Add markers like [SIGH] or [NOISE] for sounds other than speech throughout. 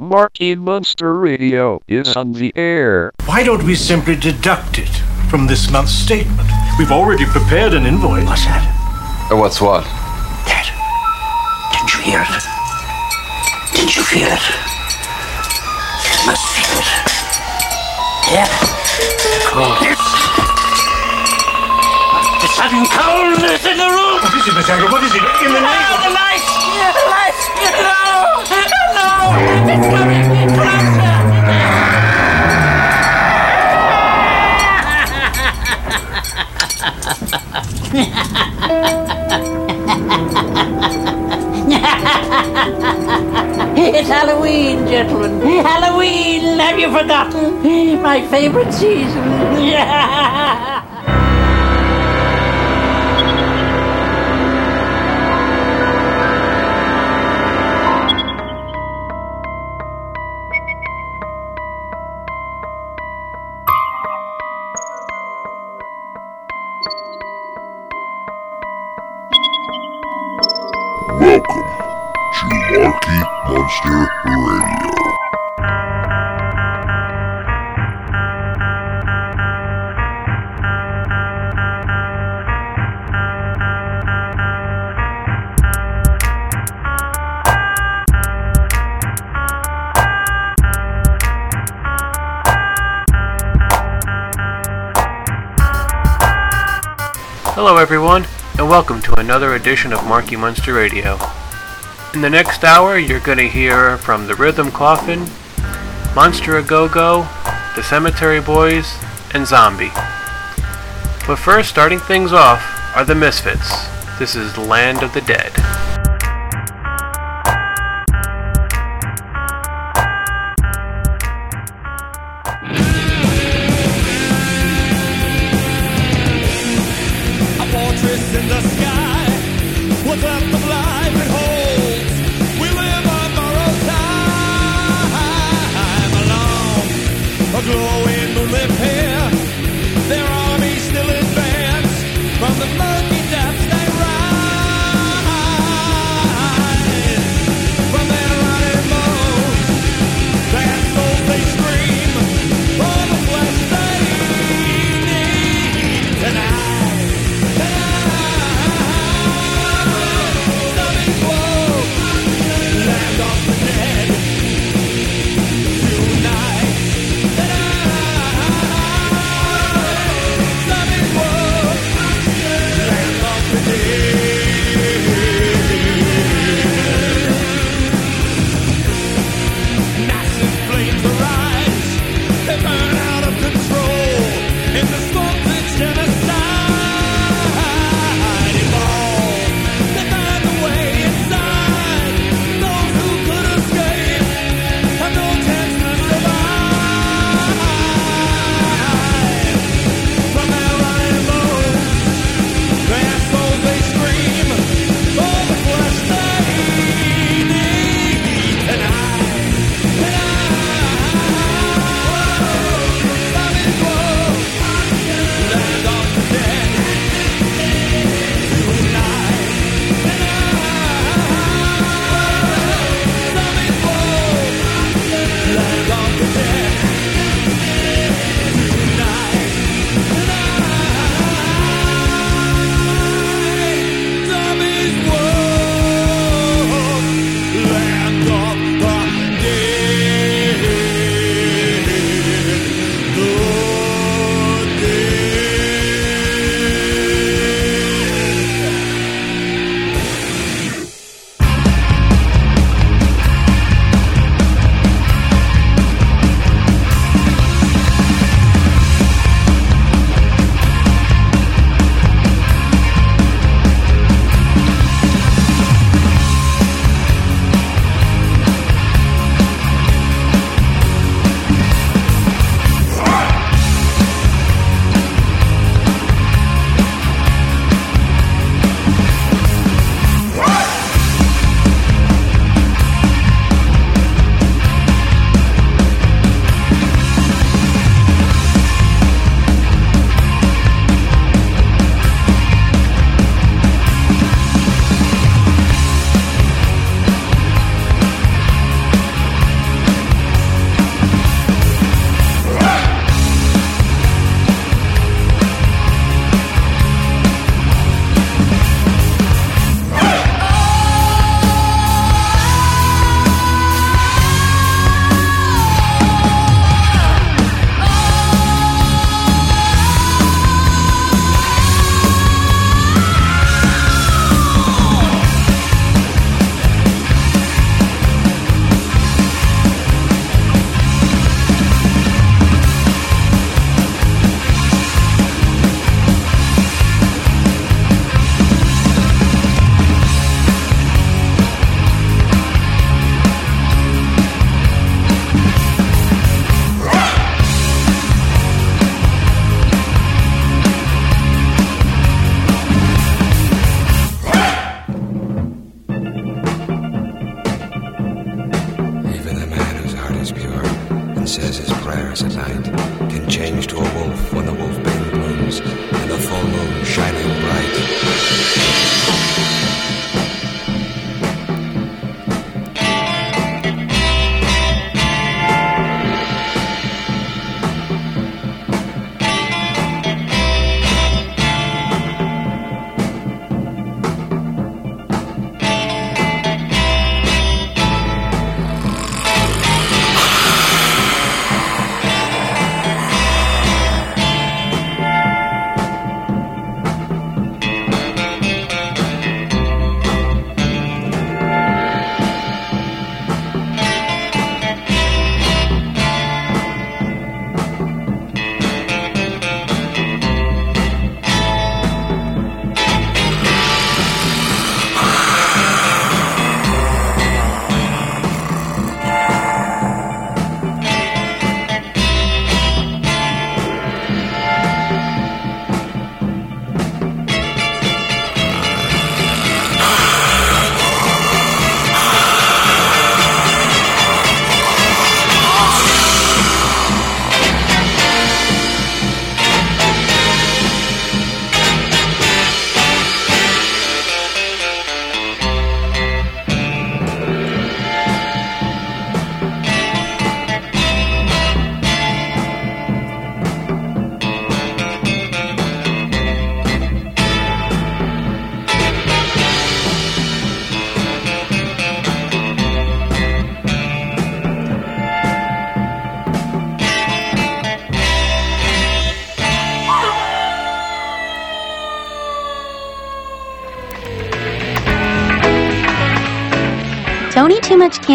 Marky Munster Radio is on the air. Why don't we simply deduct it from this month's statement? We've already prepared an invoice. What's that? Uh, what's what? That. Didn't you hear it? Didn't you feel it? You must feel it. Yeah. Cold. The sudden coldness in the room. What is it, Miss Agger? What is it? In the night. Ah, of... the lights! The lights! No! No! It's coming! It's Halloween, gentlemen. Halloween! Have you forgotten? My favorite season. [LAUGHS] edition of Marky Munster Radio. In the next hour, you're going to hear from the Rhythm Coffin, Monster A Go Go, the Cemetery Boys, and Zombie. But first, starting things off, are the Misfits. This is the Land of the Dead.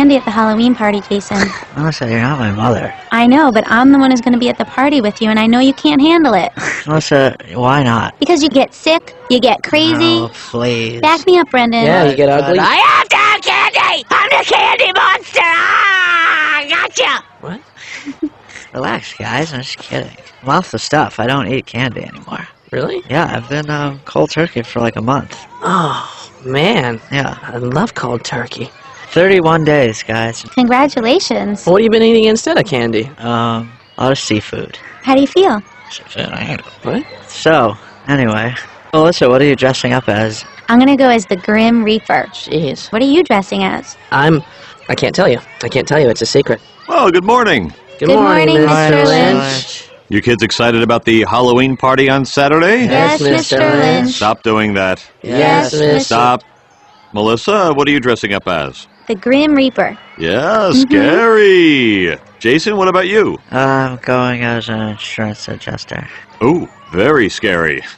Eat candy at the Halloween party, Jason. [LAUGHS] Melissa, you're not my mother. I know, but I'm the one who's going to be at the party with you, and I know you can't handle it. [LAUGHS] Melissa, why not? Because you get sick, you get crazy. Oh, please. Back me up, Brendan. Yeah, you get ugly. I have to have candy! I'm the candy monster! Ah, gotcha! What? [LAUGHS] Relax, guys. I'm just kidding. I'm off the stuff. I don't eat candy anymore. Really? Yeah, I've been um, cold turkey for like a month. Oh, man. Yeah. I love cold turkey. 31 days, guys. Congratulations. What have you been eating instead of candy? Um, a lot of seafood. How do you feel? What? So, anyway. Melissa, what are you dressing up as? I'm going to go as the Grim Reaper. Jeez. What are you dressing as? I'm. I can't tell you. I can't tell you. It's a secret. Well, good morning. Good, Good morning, Mr. Mr. Lynch. Lynch. You kids excited about the Halloween party on Saturday? Yes, Yes, Mr. Mr. Lynch. Stop doing that. Yes, Yes, Miss. Stop. Melissa, what are you dressing up as? The Grim Reaper. Yeah, scary. Jason, what about you? I'm going as an insurance adjuster. Ooh, very scary. [LAUGHS]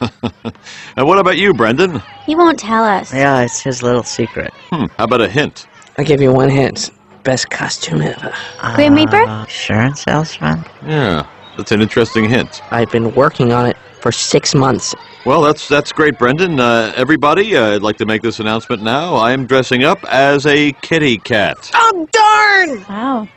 and what about you, Brendan? He won't tell us. Yeah, it's his little secret. Hmm, how about a hint? I'll give you one hint. Best costume ever. Grim Reaper? Uh, insurance salesman? Yeah, that's an interesting hint. I've been working on it for six months. Well, that's that's great, Brendan. Uh, everybody, uh, I'd like to make this announcement now. I am dressing up as a kitty cat. Oh, darn! Wow.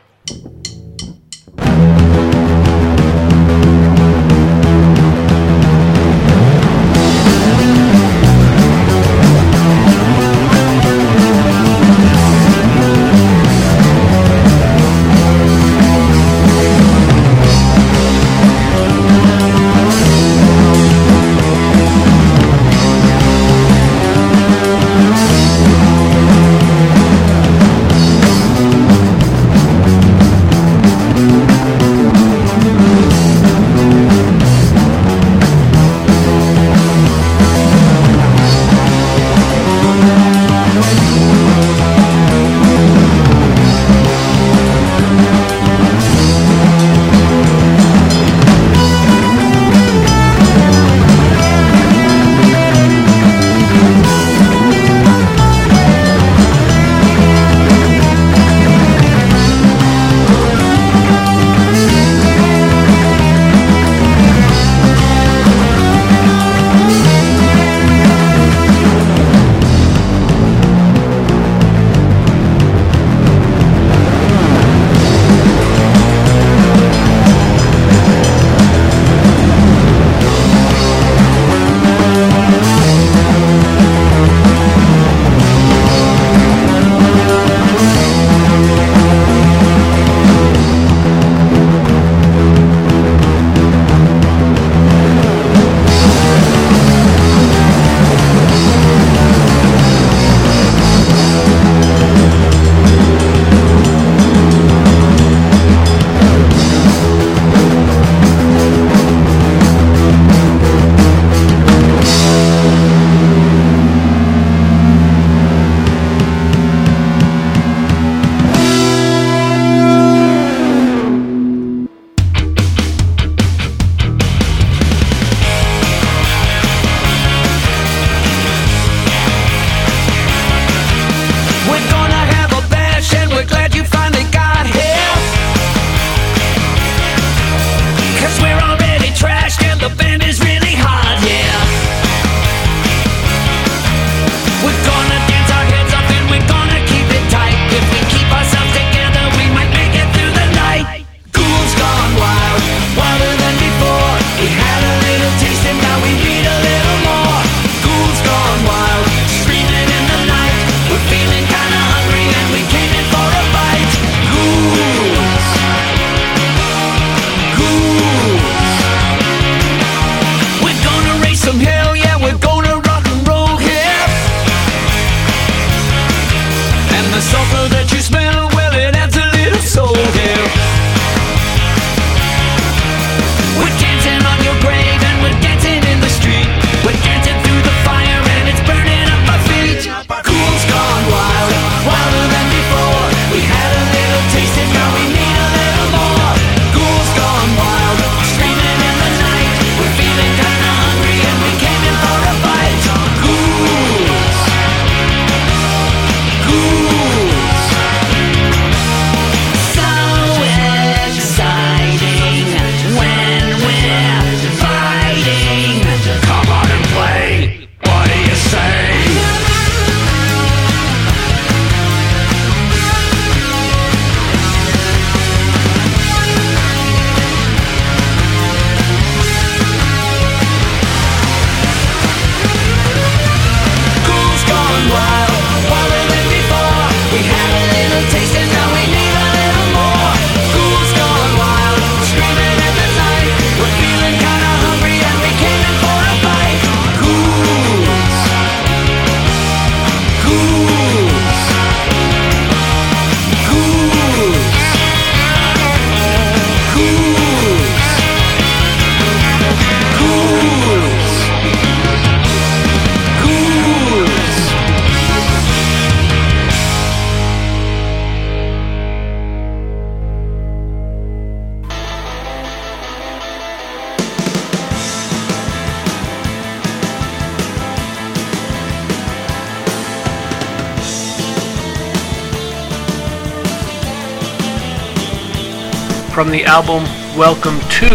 From the album Welcome to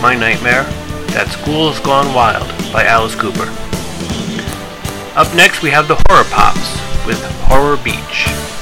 My Nightmare, that's Ghouls Gone Wild by Alice Cooper. Up next, we have the HorrorPops with Horror Beach.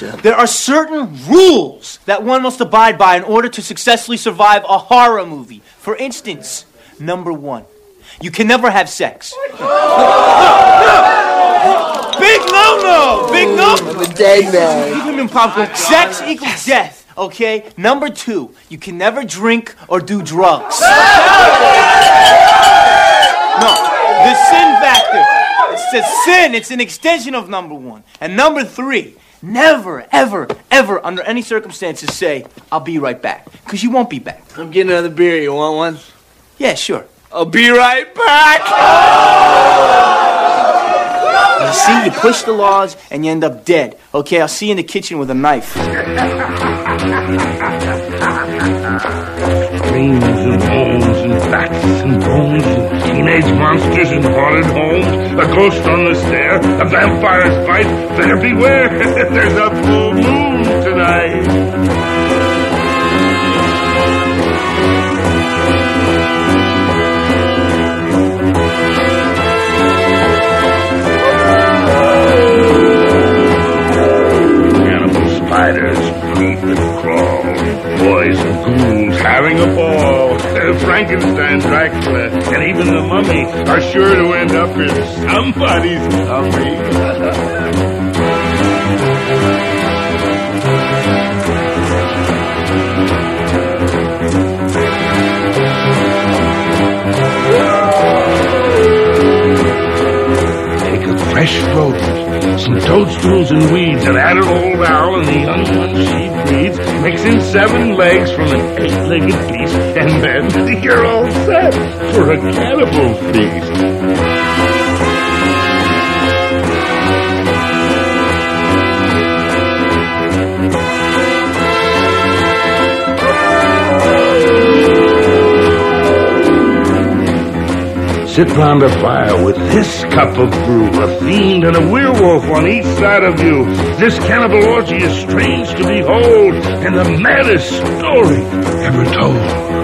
Aneurysm, why don't you? There are certain rules that one must abide by in order to successfully survive a horror movie. For instance, number one, you can never have sex. [LAUGHS] Big no no! Big no! I'm a dead man. Keep him in popcorn. Sex equals death, okay? Number two, you can never drink or do drugs. [LAUGHS] No, the sin factor. It's a sin. It's an extension of number one. And number three, never, ever, ever, under any circumstances, say, I'll be right back. Because you won't be back. I'm getting another beer. You want one? Yeah, sure. I'll be right back. You see, you push the laws and you end up dead. Okay, I'll see you in the kitchen with a knife. Dreams and bones and bats and bones and teenage monsters in haunted homes, a ghost on the stair, a vampire's bite. Better beware, [LAUGHS] there's a full moon tonight. Spiders and crawl, boys and ghouls having a ball. Frankenstein, Dracula, and even the mummy are sure to end up in somebody's tummy. Take a fresh rodent, some toadstools and weeds, an old owl and the young one she breeds. Mix in seven legs from an eight-legged beast, and then [LAUGHS] you're all set for a cannibal feast. Sit round a fire with this cup of brew, a fiend and a werewolf on each side of you. This cannibal orgy is strange to behold, and the maddest story ever told.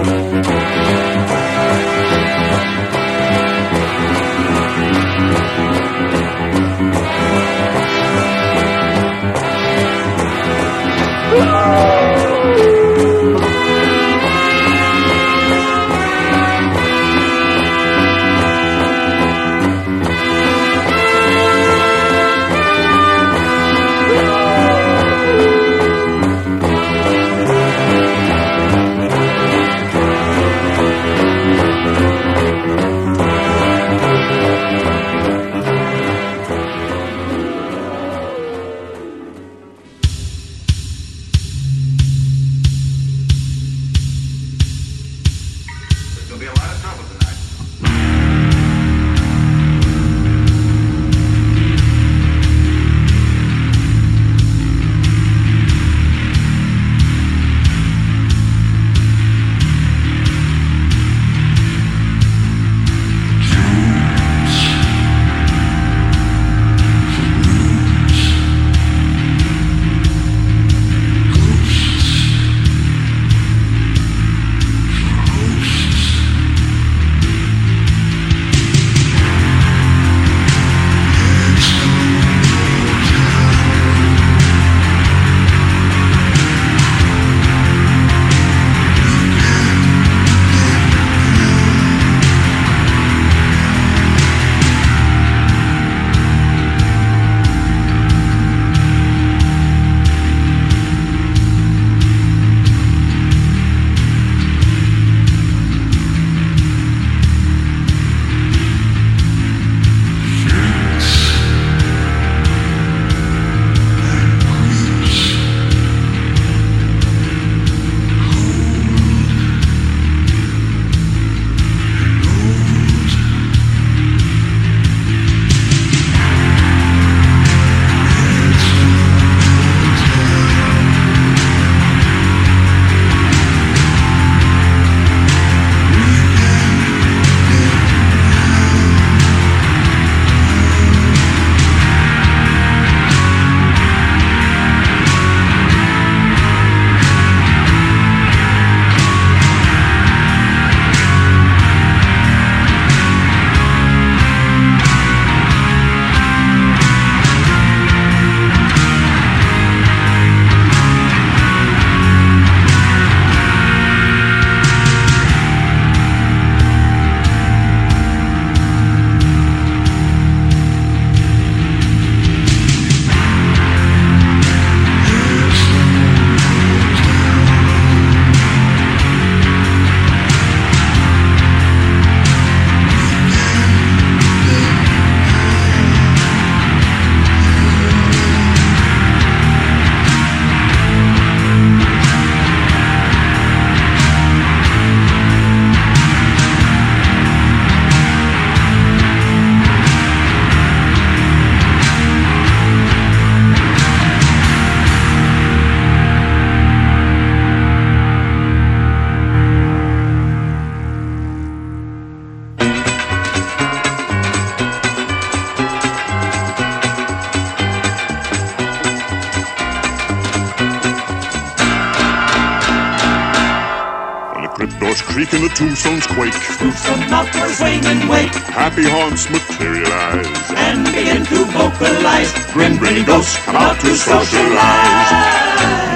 Quake. Spoofs of mouthers wane and wake, Happy haunts materialize. and begin to vocalize. Grim grinning ghosts come out to socialize.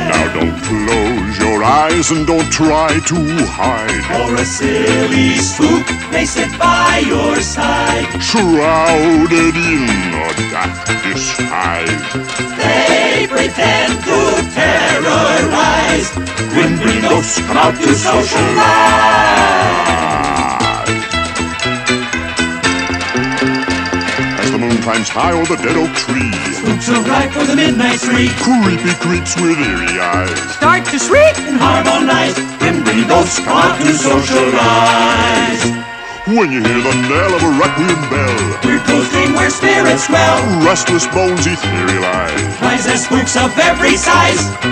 Now don't close your eyes and don't try to hide. Or a silly spook may sit by your side. Shrouded in a dark disguise. They pretend to terrorize. Grim ghosts come out to socialize. As the moon climbs high o'er the dead oak tree. Spooks arrive for the midnight spree. Creepy creeps with eerie eyes. Start to shriek and harmonize. Grinning ghosts come out to socialize. When you hear the knell of a requiem bell. We're ghosting where spirits dwell. Restless bones etherealize. Rise as spooks of every size. [LAUGHS]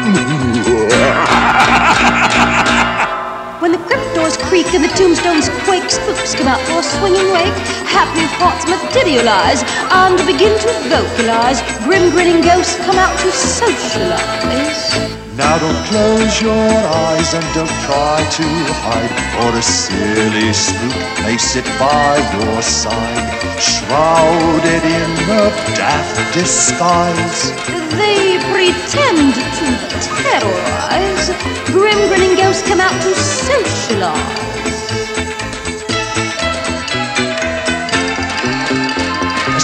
When the crypt doors creak and the tombstones quake. Spooks come out for a swinging wake. Happy thoughts materialize and begin to vocalize. Grim grinning ghosts come out to socialize. Now don't close your eyes and don't try to hide, or a silly spook may sit by your side, shrouded in a daft disguise. They pretend to terrorize. Grim grinning ghosts come out to socialize.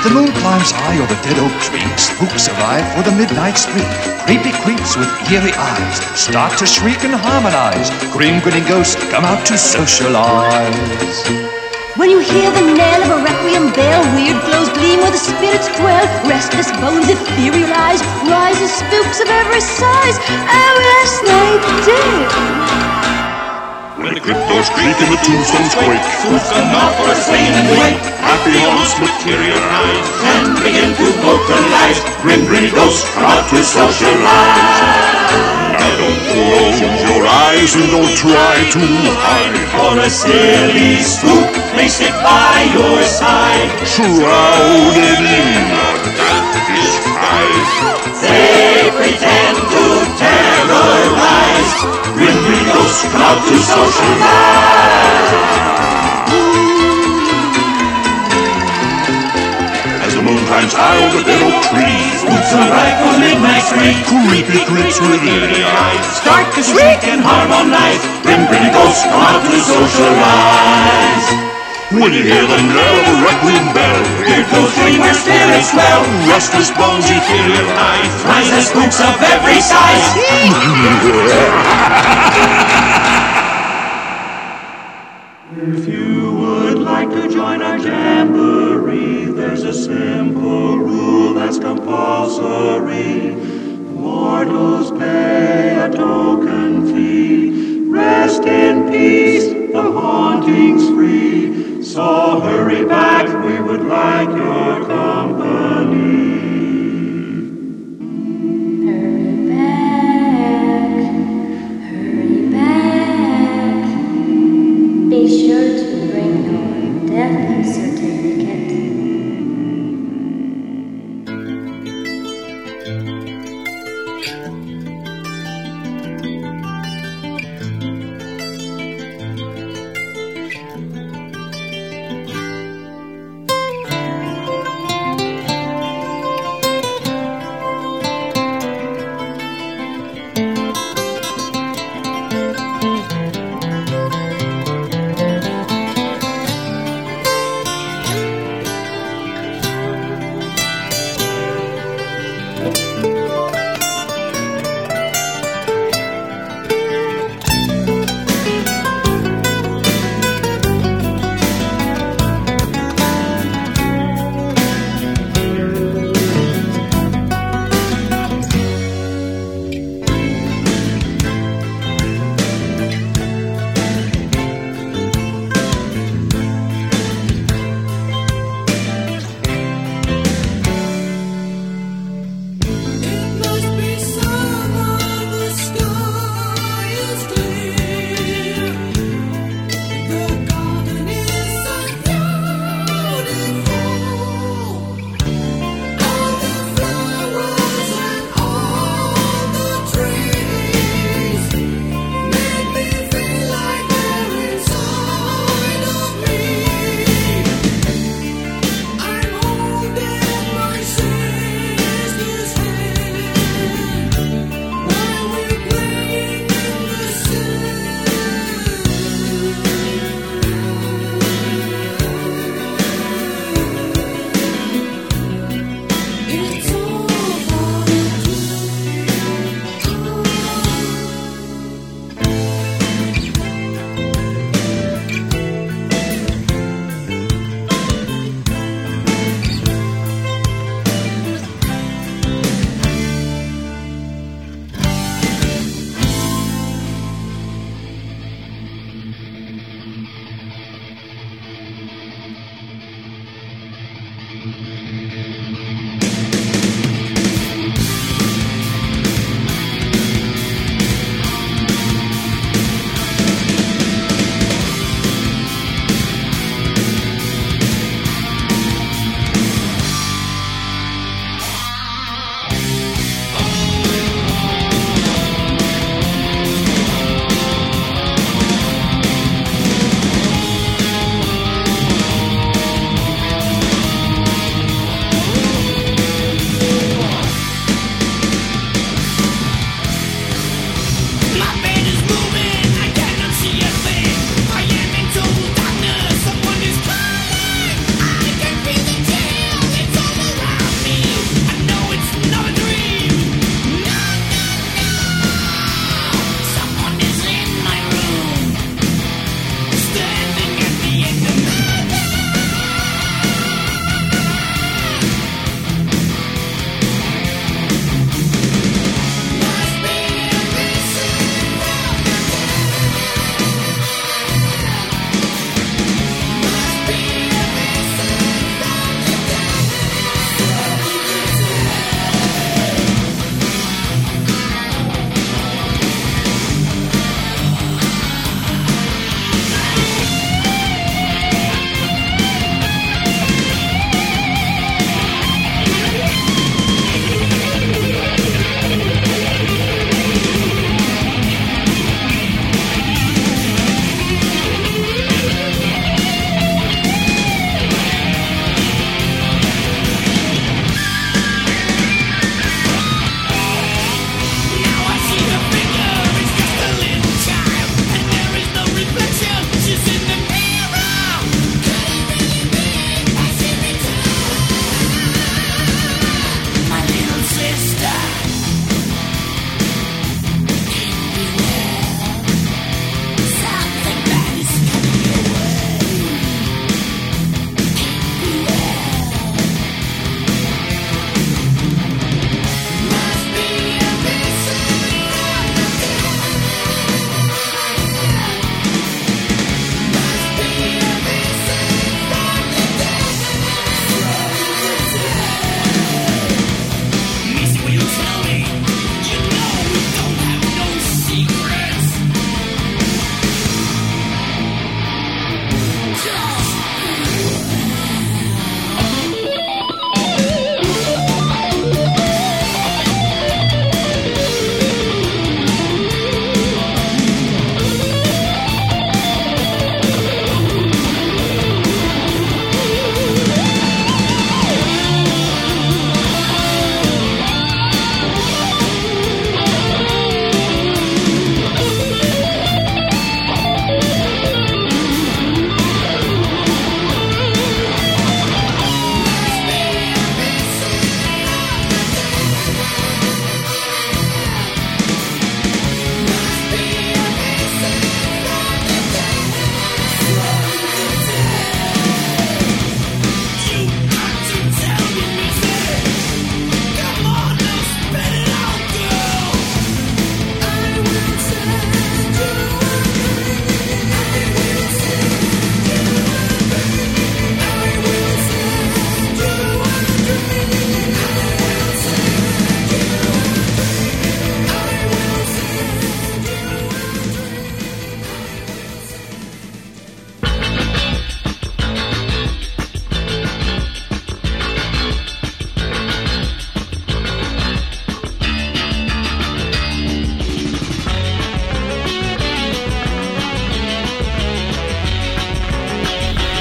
The moon climbs high over dead oak tree, spooks arrive for the midnight spree. Creepy creeps with eerie eyes start to shriek and harmonize. Grim grinning ghosts come out to socialize. When you hear the knell of a requiem bell, weird glows gleam where the spirits dwell. Restless bones etherealize, rises spooks of every size. Oh yes, they do. When the crypt doors creak and the tombstones quake, come out for a swing and wake. happy haunts materialize. And begin to vocalize. Grim grinning ghosts come out to socialize. Now don't close your eyes and don't try to hide. For a silly spook may sit by your side. Shrouded in a dark disguise. They pretend to terrorize. Come out to socialize. As the moon climbs high over the oak trees, Spooks arrive for midnight spree. creepy creeps with eerie eyes. Start to shriek and harmonize. Grim grinning ghosts come out to socialize. When you hear the knell of a requiem bell, ghosts dream where spirits dwell. restless bones you etherealize. Rise the spooks of every size. [LAUGHS]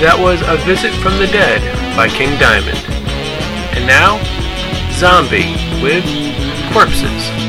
That was A Visit from the Dead by King Diamond. And now, Zombie with Corpses.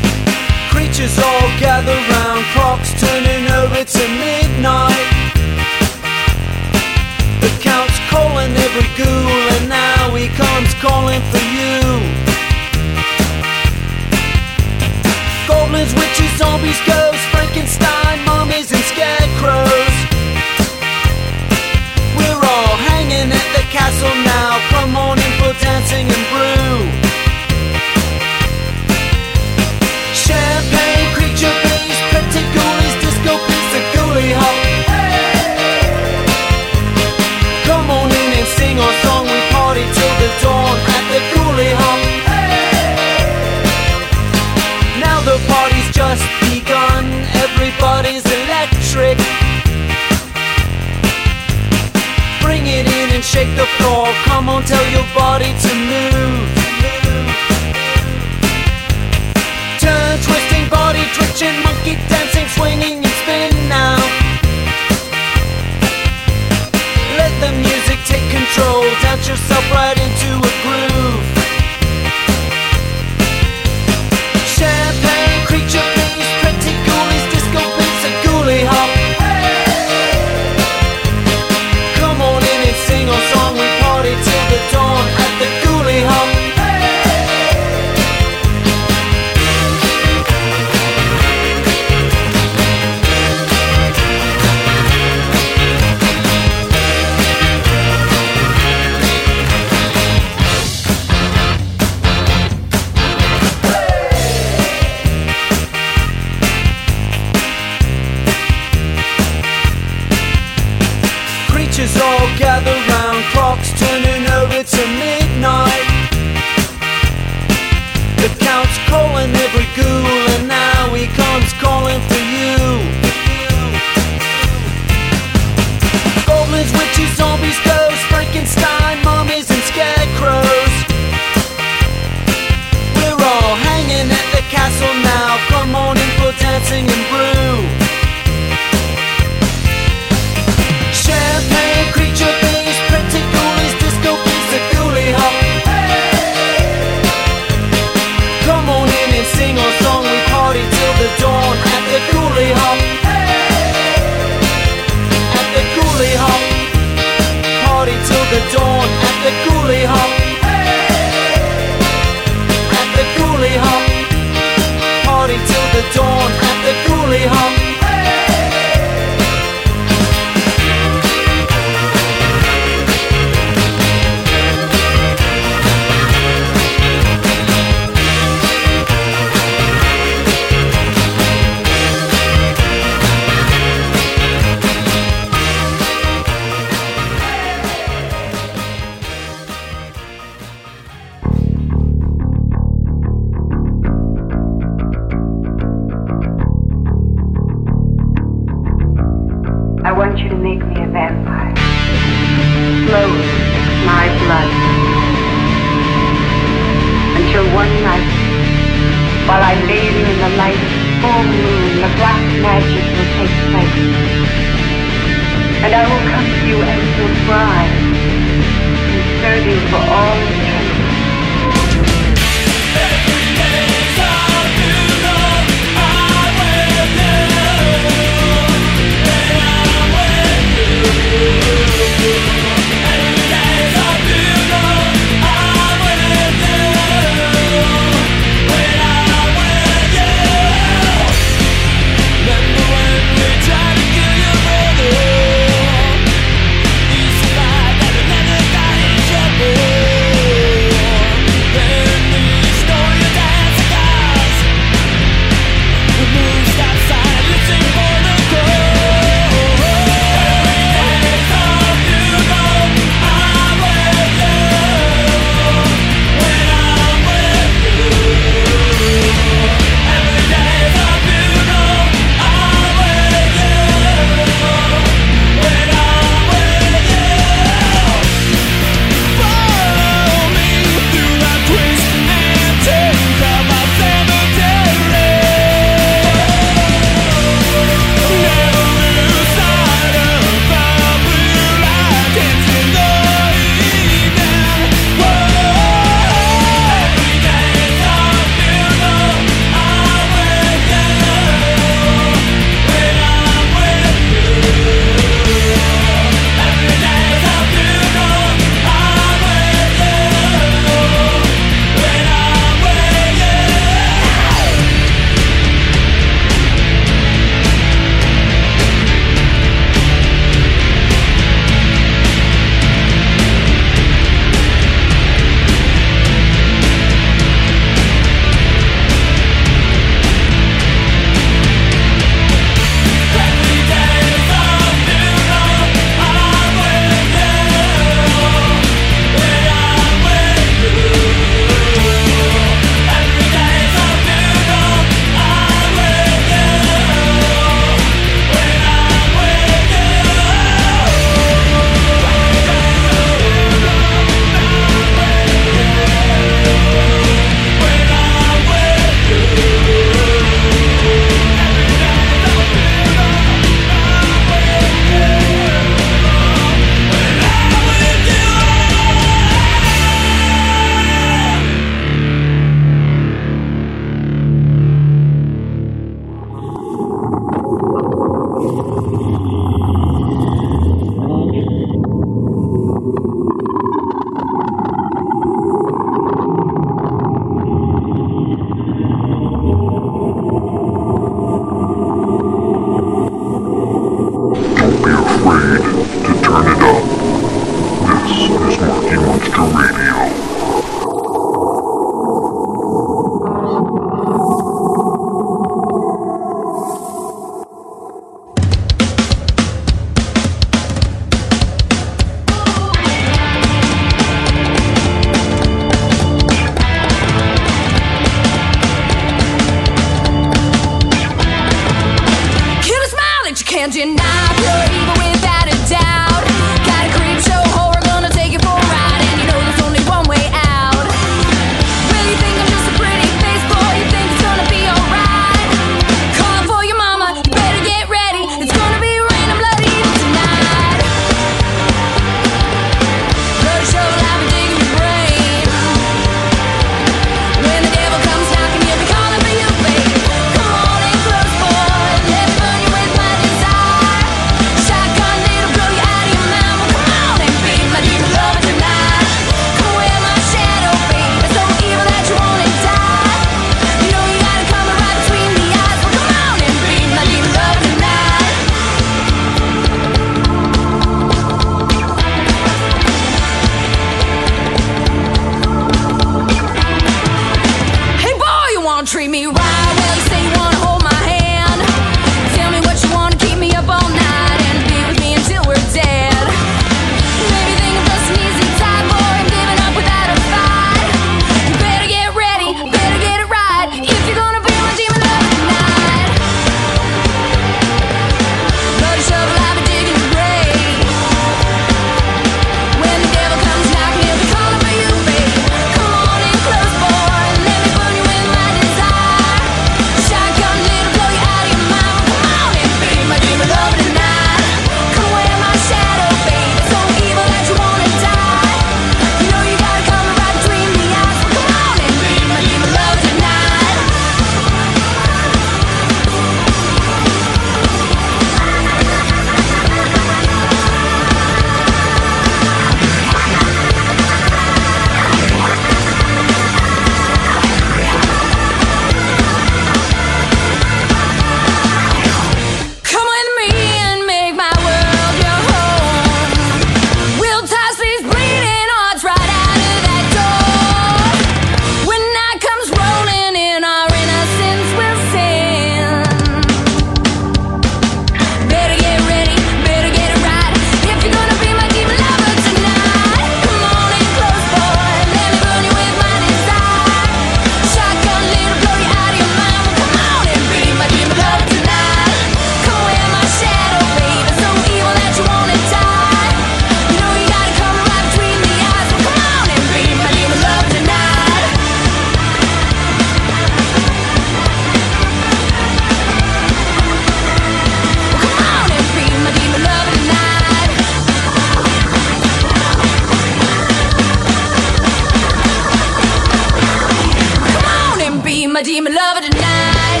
my demon lover tonight.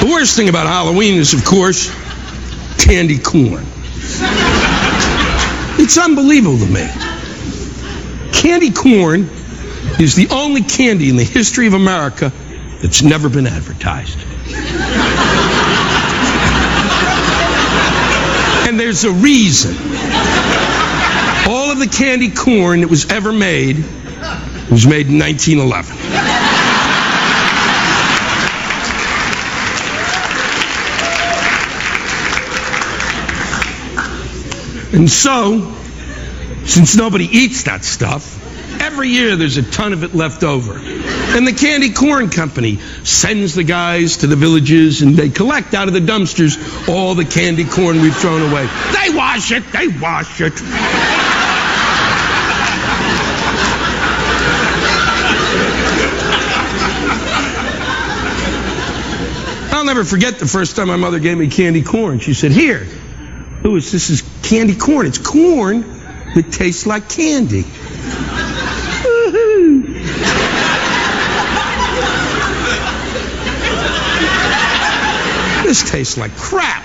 The worst thing about Halloween is, of course, candy corn. it's unbelievable to me. Candy corn is the only candy in the history of America that's never been advertised. and there's a reason. All of the candy corn that was ever made was made in 1911. And so, since nobody eats that stuff, every year there's a ton of it left over. And the Candy Corn Company sends the guys to the villages and they collect out of the dumpsters all the candy corn we've thrown away. They wash it, they wash it. I'll never forget the first time my mother gave me candy corn. She said, Here, Louis, this is candy corn. It's corn that tastes like candy. This tastes like crap.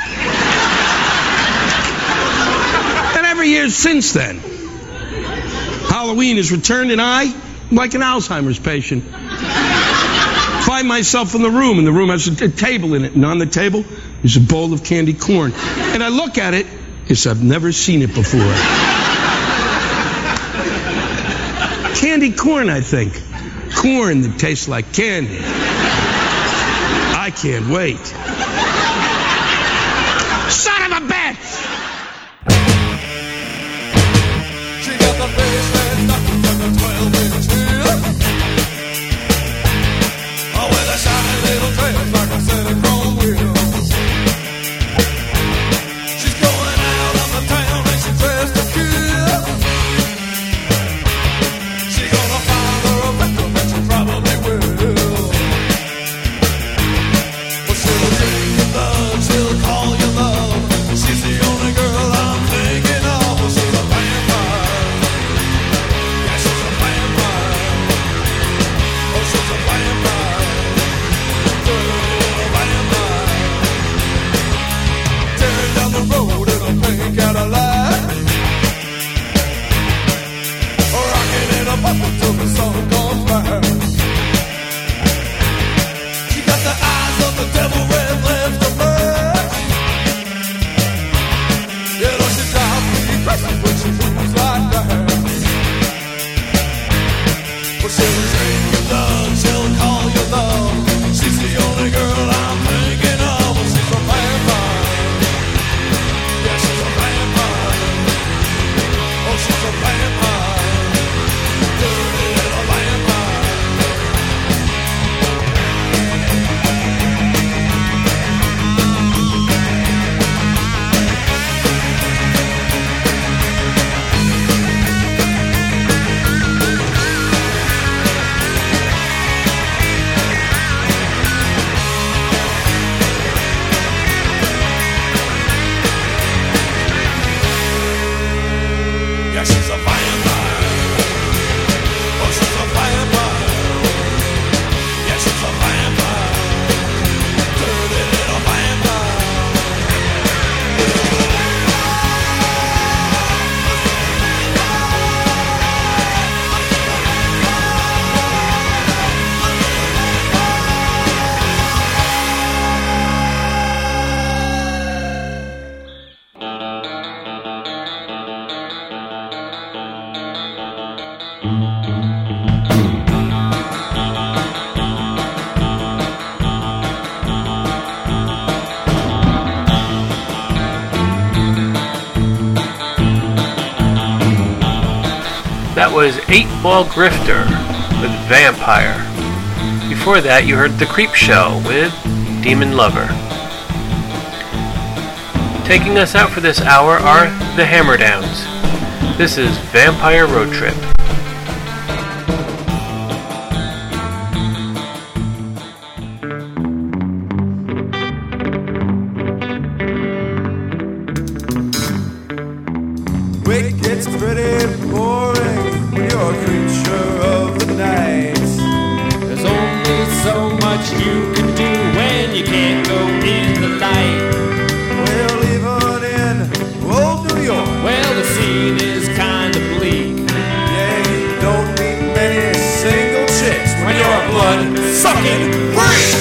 And every year since then, Halloween has returned, and I, like an Alzheimer's patient, find myself in the room, and the room has a table in it, and on the table is a bowl of candy corn. And I look at it as I've never seen it before. candy corn, I think. Corn that tastes like candy. I can't wait. Was 8 Ball Grifter with Vampire. Before that, you heard The Creep Show with Demon Lover. Taking us out for this hour are The Hammerdowns. This is Vampire Road Trip. scene is kinda bleak. Yeah, you don't meet many single chicks when you're a blood sucking freak.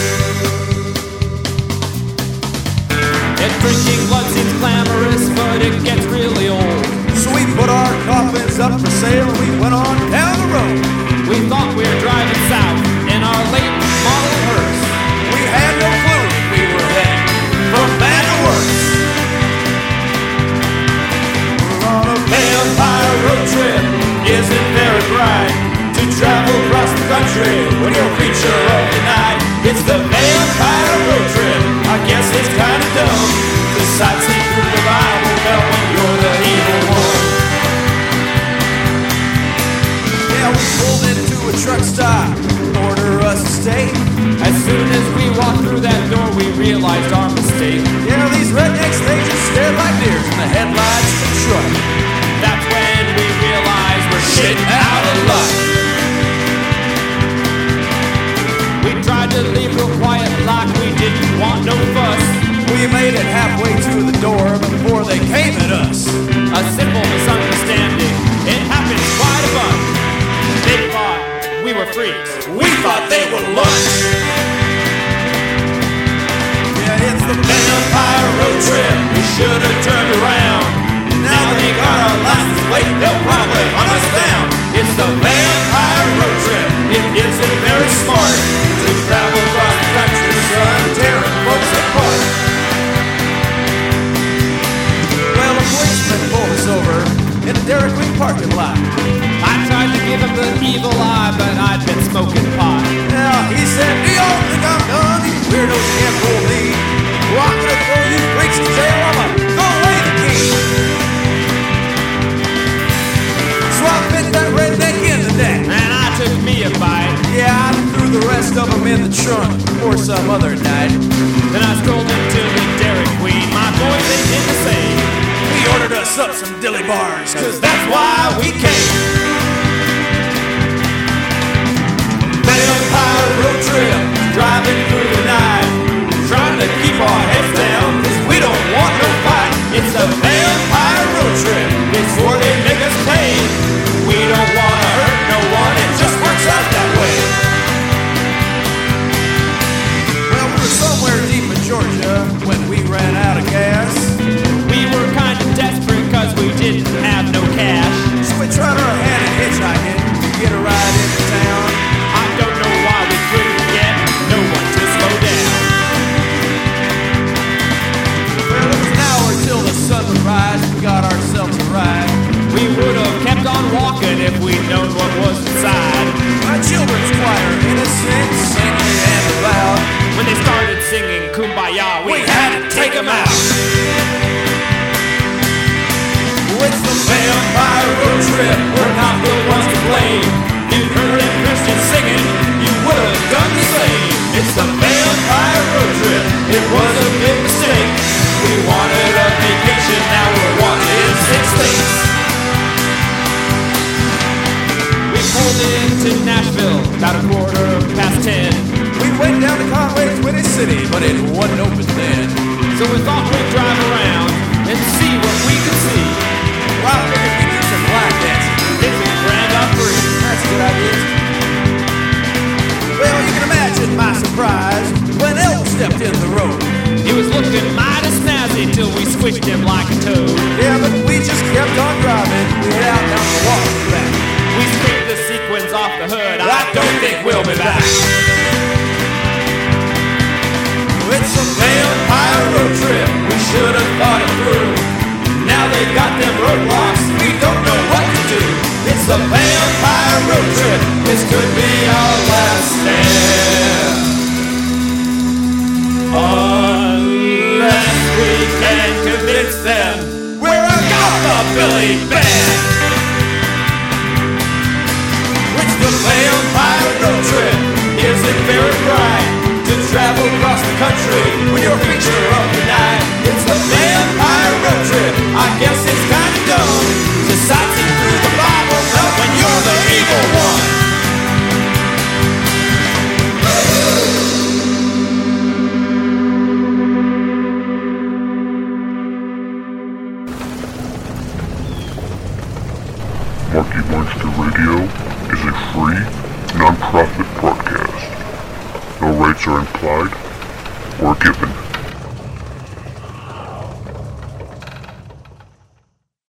And drinking blood seems glamorous, but it gets really old. So we put our coffins up for sale. We went on the you're a creature of the night. It's the vampire road trip. I guess it's kind of dumb to sightsee through the Bible Belt when you're the evil one. Yeah, we pulled into a truck stop, order us a steak. As soon as we walked through that door, we realized our mistake. Yeah, these rednecks, they just stared like deers in the headlights of the truck. That's when we realized we're getting out real quiet like we didn't want no fuss. We made it halfway to the door before they came at us. A simple misunderstanding. It happens quite a bunch. They thought we were freaks. We thought they were lunch. Yeah, it's the vampire road trip. We should have turned around. Now they got our license plate. They'll probably hunt us down. It's the vampire road trip. It isn't very smart to in a Dairy Queen parking lot. I tried to give him the evil eye, but I'd been smoking pot. Yeah, he said, Do y'all think I'm done? These weirdos can't fool me. Well, I'm gonna throw you freaks in jail. I'm gonna throw away the key. So I bit that redneck in the neck. And I took me a bite. Yeah, I threw the rest of them in the trunk for some other night. Then I strolled into the Dairy Queen. My boys, they did the same. Up some dilly bars, cause that's why we came. Vampire road trip, driving through the night. Trying to keep our heads down, cause we don't want no fight. It's a vampire road trip, if we'd known what was inside. A children's choir, innocent, singing and loud. When they started singing Kumbaya, we, We had to take 'em out. It's the vampire road trip. We're not the ones to blame. You heard a Christian singing, you would have done the same. It's the vampire road trip. It was a big mistake. We wanted a vacation,